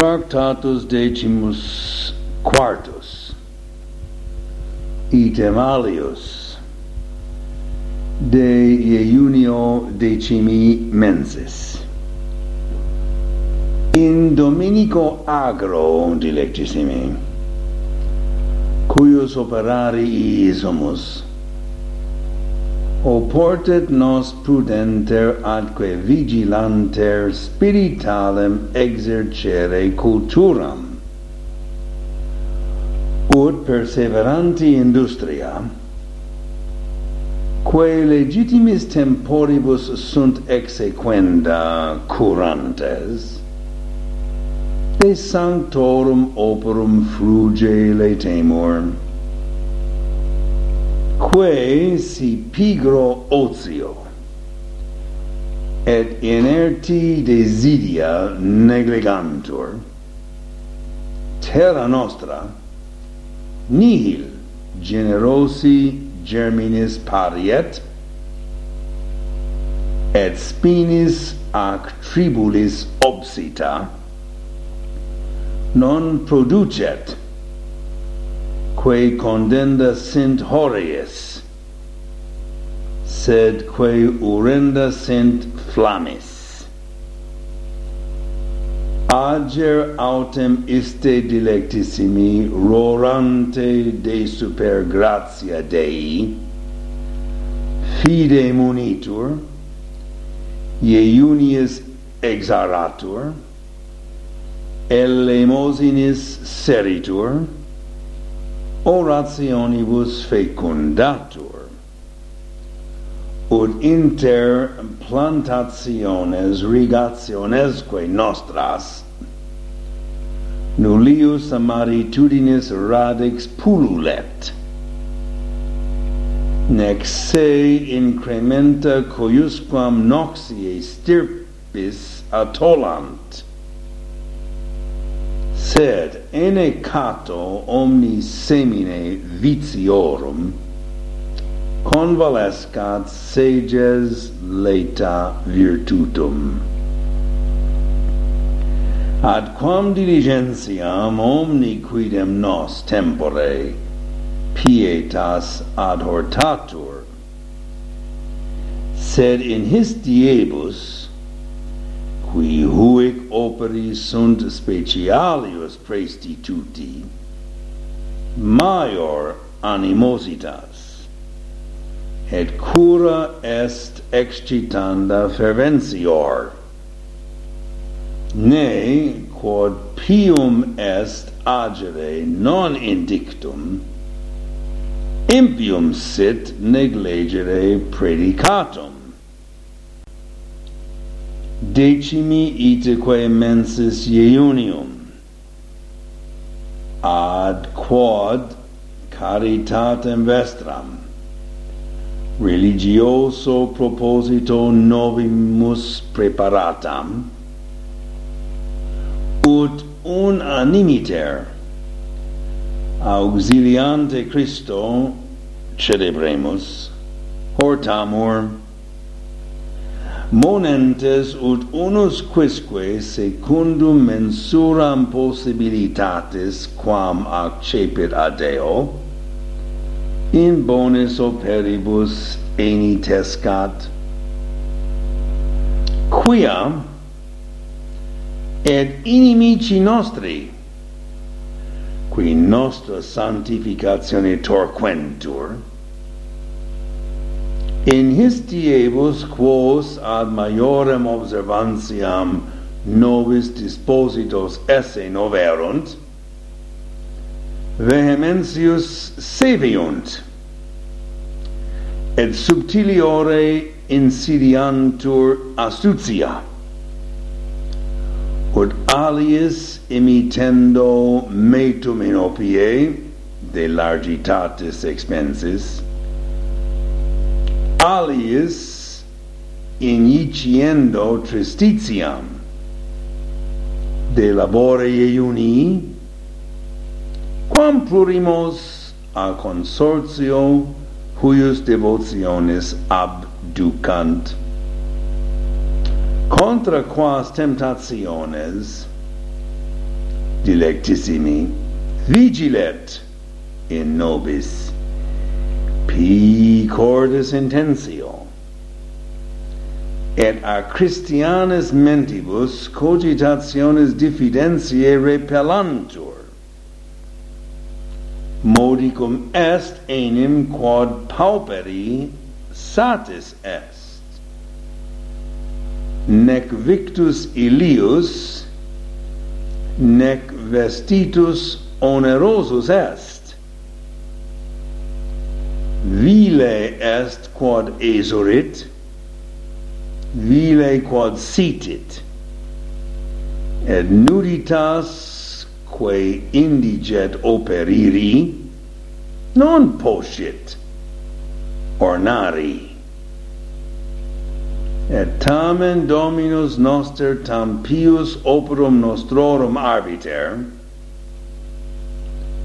Tractatus decimus quartus item alius de iunio decimi mensis in Dominico Agro dilectissimi cuius operari iis O nos prudenter adque vigilanter spiritalem exercere culturam. Ut perseveranti industria, quae legitimis temporibus sunt exequenda curantes, de sanctorum operum fruge laetemur, quae si pigro otio et inerti desidia negligantur terra nostra nihil generosi germinis pariet et spinis ac tribulis obsita non producet quae condenda sint hories, sed quae urenda sint flammis. Ager autem iste dilectissimi rorante de super gratia Dei, fide munitur, iunius exaratur, elemosinis seritur, orationibus fecundatur. Ut inter plantationes rigationesque nostras. Nullius amaritudinis radix pululet. Nec se incrementa coiusquam noxiae stirpis atolant sed ene cato omni semine vitiorum convalescat sages leta virtutum. Ad quam diligentiam omni quidem nos tempore pietas adhortatur sed in his diebus qui huic operi sunt specialius praestituti, maior animositas, et cura est excitanda ferventior, ne quod pium est agere non indictum, impium sit neglegere predicatum decimi iteque mensis iunium ad quod caritatem vestram. Religioso proposito novimus preparatam. Ut unanimiter auxiliante Christo celebremus hortamur monentes ut unus quisque secundum mensuram possibilitatis quam accepit ad Deo in bonis operibus enitescat quia et inimici nostri qui nostra sanctificatione torquentur in his diebus quos ad maiorem observantiam novis dispositos esse noverunt vehementius seviunt et subtiliore insidiantur astutia ut aliis imitendo metum in opie de largitatis expensis aliis iniciendo tristitiam. De labore iuni quam plurimos a consortio huius devotionis abducant. Contra quas temptationes dilectissimi vigilet in nobis. P cordis intensio. Et a Christianis mentibus cogitationes diffidentiae repellantur. Modicum est enim quod pauperi satis est. Nec victus ilius nec vestitus onerosus est vile est quod esurit vile quod sitit et nuditas quae indiget operiri non poscit ornari. Et tamen dominus noster tam pius operum nostrorum arbiter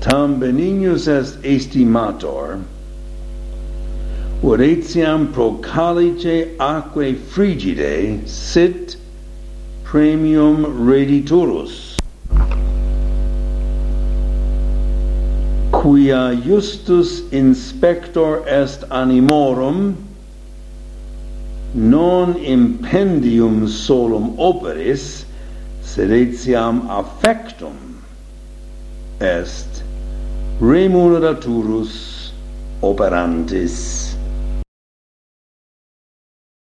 tam benignus est estimator ut etiam pro calice aquae frigide sit premium rediturus quia justus inspector est animorum non impendium solum operis sed etiam affectum est remuneraturus operantis.